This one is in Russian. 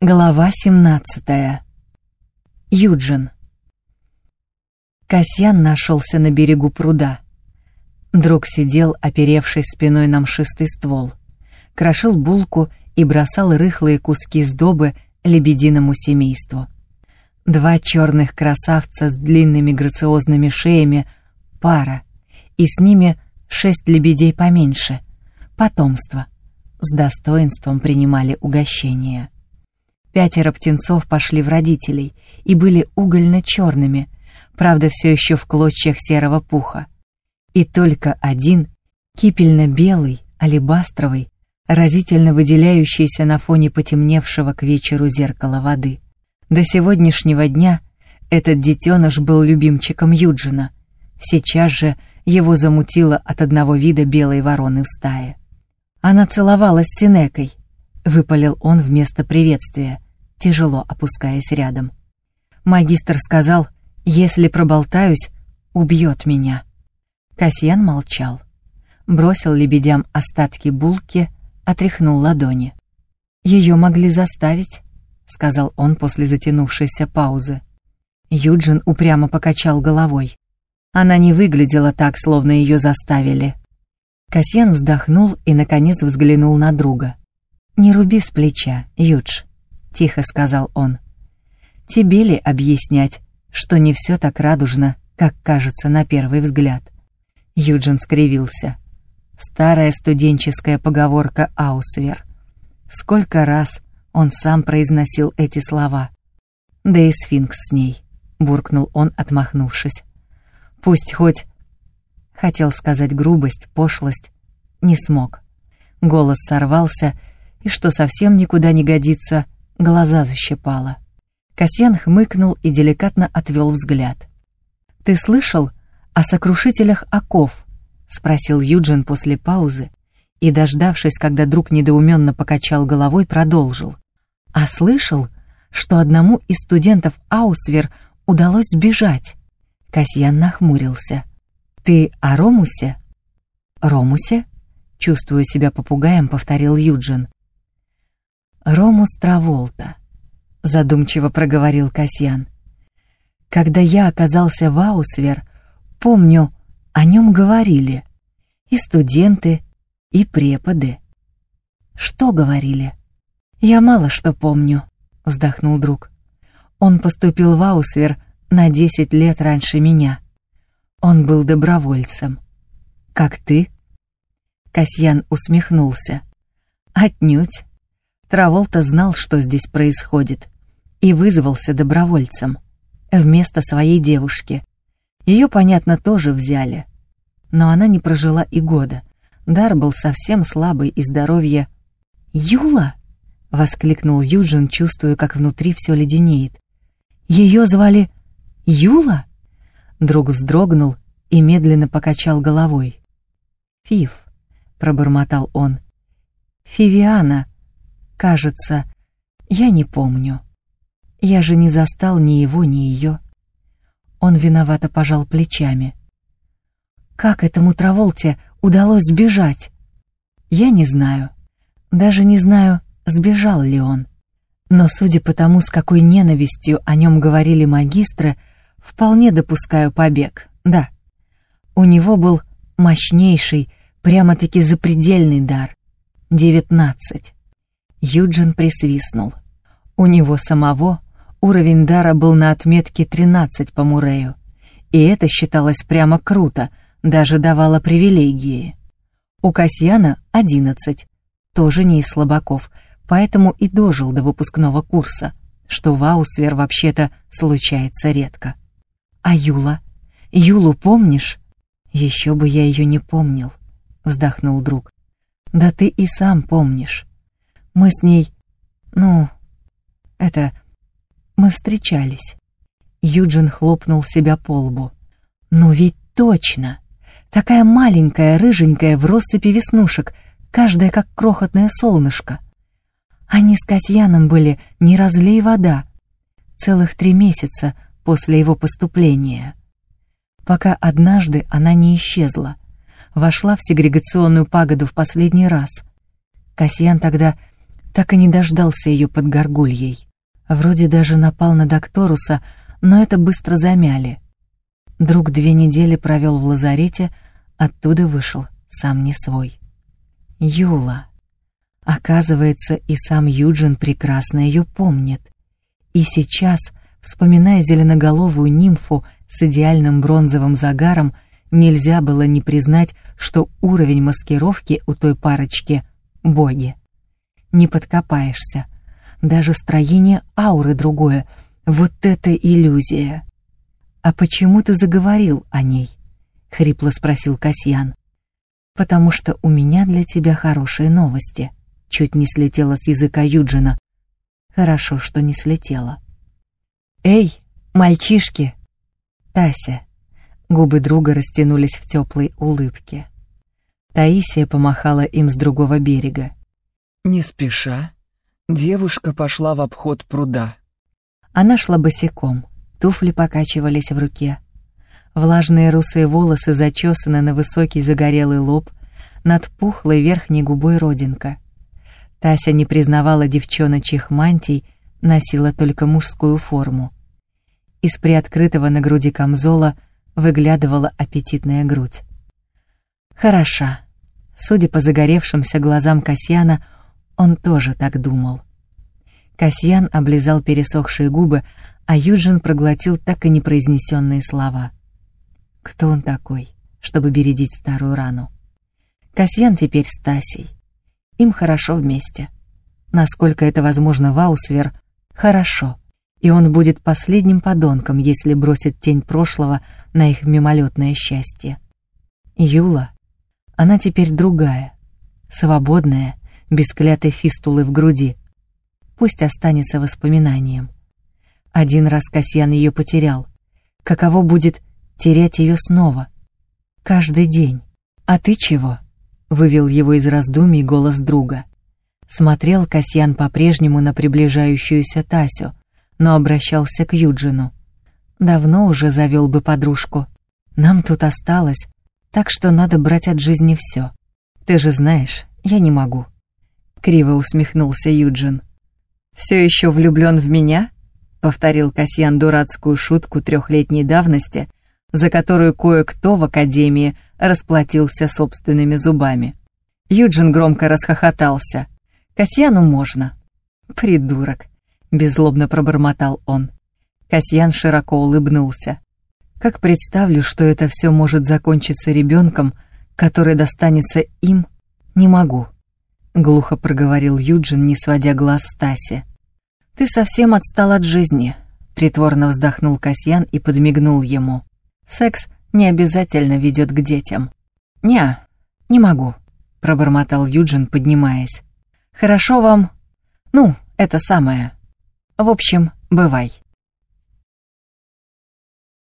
Глава 17. Юджин. Касьян нашелся на берегу пруда. Друг сидел, оперевшись спиной на мшистый ствол, крошил булку и бросал рыхлые куски сдобы лебединому семейству. Два черных красавца с длинными грациозными шеями — пара, и с ними шесть лебедей поменьше — потомство. С достоинством принимали угощение. Пятеро птенцов пошли в родителей и были угольно-черными, правда, все еще в клочьях серого пуха. И только один, кипельно-белый, алебастровый, разительно выделяющийся на фоне потемневшего к вечеру зеркала воды. До сегодняшнего дня этот детеныш был любимчиком Юджина. Сейчас же его замутило от одного вида белой вороны в стае. Она целовалась с Синекой, выпалил он вместо приветствия, тяжело опускаясь рядом. Магистр сказал, если проболтаюсь, убьет меня. Касьян молчал. Бросил лебедям остатки булки, отряхнул ладони. «Ее могли заставить», — сказал он после затянувшейся паузы. Юджин упрямо покачал головой. Она не выглядела так, словно ее заставили. Касьян вздохнул и, наконец, взглянул на друга. «Не руби с плеча, Юдж», — тихо сказал он. «Тебе ли объяснять, что не все так радужно, как кажется на первый взгляд?» Юджин скривился. Старая студенческая поговорка Аусвер. Сколько раз он сам произносил эти слова. Да и сфинкс с ней, буркнул он, отмахнувшись. Пусть хоть... Хотел сказать грубость, пошлость, не смог. Голос сорвался, и, что совсем никуда не годится, глаза защипало. Касьян хмыкнул и деликатно отвел взгляд. «Ты слышал о сокрушителях оков?» — спросил Юджин после паузы и, дождавшись, когда друг недоуменно покачал головой, продолжил. «А слышал, что одному из студентов Аусвер удалось сбежать?» Касьян нахмурился. «Ты о Ромусе?» «Ромусе?» — чувствуя себя попугаем, повторил Юджин. Ромус Траволта», — задумчиво проговорил Касьян. «Когда я оказался в Аусвер, помню, о нем говорили. И студенты, и преподы». «Что говорили?» «Я мало что помню», — вздохнул друг. «Он поступил в Аусвер на десять лет раньше меня. Он был добровольцем. Как ты?» Касьян усмехнулся. «Отнюдь. Траволта знал, что здесь происходит, и вызвался добровольцем вместо своей девушки. Ее, понятно, тоже взяли. Но она не прожила и года. Дар был совсем слабый и здоровье... «Юла!» — воскликнул Юджин, чувствуя, как внутри все леденеет. «Ее звали Юла?» Друг вздрогнул и медленно покачал головой. «Фив», — пробормотал он. «Фивиана, Кажется, я не помню. Я же не застал ни его, ни ее. Он виновато пожал плечами. Как этому Траволте удалось сбежать? Я не знаю. Даже не знаю, сбежал ли он. Но судя по тому, с какой ненавистью о нем говорили магистры, вполне допускаю побег, да. У него был мощнейший, прямо-таки запредельный дар. Девятнадцать. Юджин присвистнул. У него самого уровень дара был на отметке 13 по Мурею, и это считалось прямо круто, даже давало привилегии. У Касьяна 11, тоже не из слабаков, поэтому и дожил до выпускного курса, что в Аусвер вообще-то случается редко. А Юла? Юлу помнишь? Еще бы я ее не помнил, вздохнул друг. Да ты и сам помнишь. Мы с ней... Ну... Это... Мы встречались. Юджин хлопнул себя по лбу. «Ну ведь точно! Такая маленькая, рыженькая, в россыпи веснушек, каждая как крохотное солнышко. Они с Касьяном были не разлей вода. Целых три месяца после его поступления. Пока однажды она не исчезла. Вошла в сегрегационную пагоду в последний раз. Касьян тогда так и не дождался ее под горгульей. Вроде даже напал на Докторуса, но это быстро замяли. Друг две недели провел в лазарете, оттуда вышел, сам не свой. Юла. Оказывается, и сам Юджин прекрасно ее помнит. И сейчас, вспоминая зеленоголовую нимфу с идеальным бронзовым загаром, нельзя было не признать, что уровень маскировки у той парочки — боги. Не подкопаешься. Даже строение ауры другое. Вот это иллюзия. «А почему ты заговорил о ней?» — хрипло спросил Касьян. «Потому что у меня для тебя хорошие новости», — чуть не слетела с языка Юджина. «Хорошо, что не слетела». «Эй, мальчишки!» «Тася!» Губы друга растянулись в теплой улыбке. Таисия помахала им с другого берега. Не спеша, девушка пошла в обход пруда. Она шла босиком, туфли покачивались в руке. Влажные русые волосы зачесаны на высокий загорелый лоб, над пухлой верхней губой родинка. Тася не признавала девчоночьих мантий, носила только мужскую форму. Из приоткрытого на груди камзола выглядывала аппетитная грудь. Хороша. Судя по загоревшимся глазам Касьяна, он тоже так думал. Касьян облизал пересохшие губы, а Юджин проглотил так и непроизнесенные слова. Кто он такой, чтобы бередить старую рану? Касьян теперь с. Им хорошо вместе. Насколько это возможно в Аусвер, хорошо. И он будет последним подонком, если бросит тень прошлого на их мимолетное счастье. Юла, она теперь другая, свободная, без клятой фистулы в груди. Пусть останется воспоминанием. Один раз Касьян ее потерял. Каково будет терять ее снова? Каждый день. «А ты чего?» — вывел его из раздумий голос друга. Смотрел Касьян по-прежнему на приближающуюся Тасю, но обращался к Юджину. «Давно уже завел бы подружку. Нам тут осталось, так что надо брать от жизни все. Ты же знаешь, я не могу». Криво усмехнулся Юджин. «Все еще влюблен в меня?» повторил Касьян дурацкую шутку трехлетней давности, за которую кое-кто в академии расплатился собственными зубами. Юджин громко расхохотался. Касьяну можно. Придурок, беззлобно пробормотал он. Касьян широко улыбнулся. Как представлю, что это все может закончиться ребенком, который достанется им, не могу. Глухо проговорил Юджин, не сводя глаз с Таси. «Ты совсем отстал от жизни», — притворно вздохнул Касьян и подмигнул ему. «Секс не обязательно ведет к детям». «Не, не могу», — пробормотал Юджин, поднимаясь. «Хорошо вам... Ну, это самое. В общем, бывай».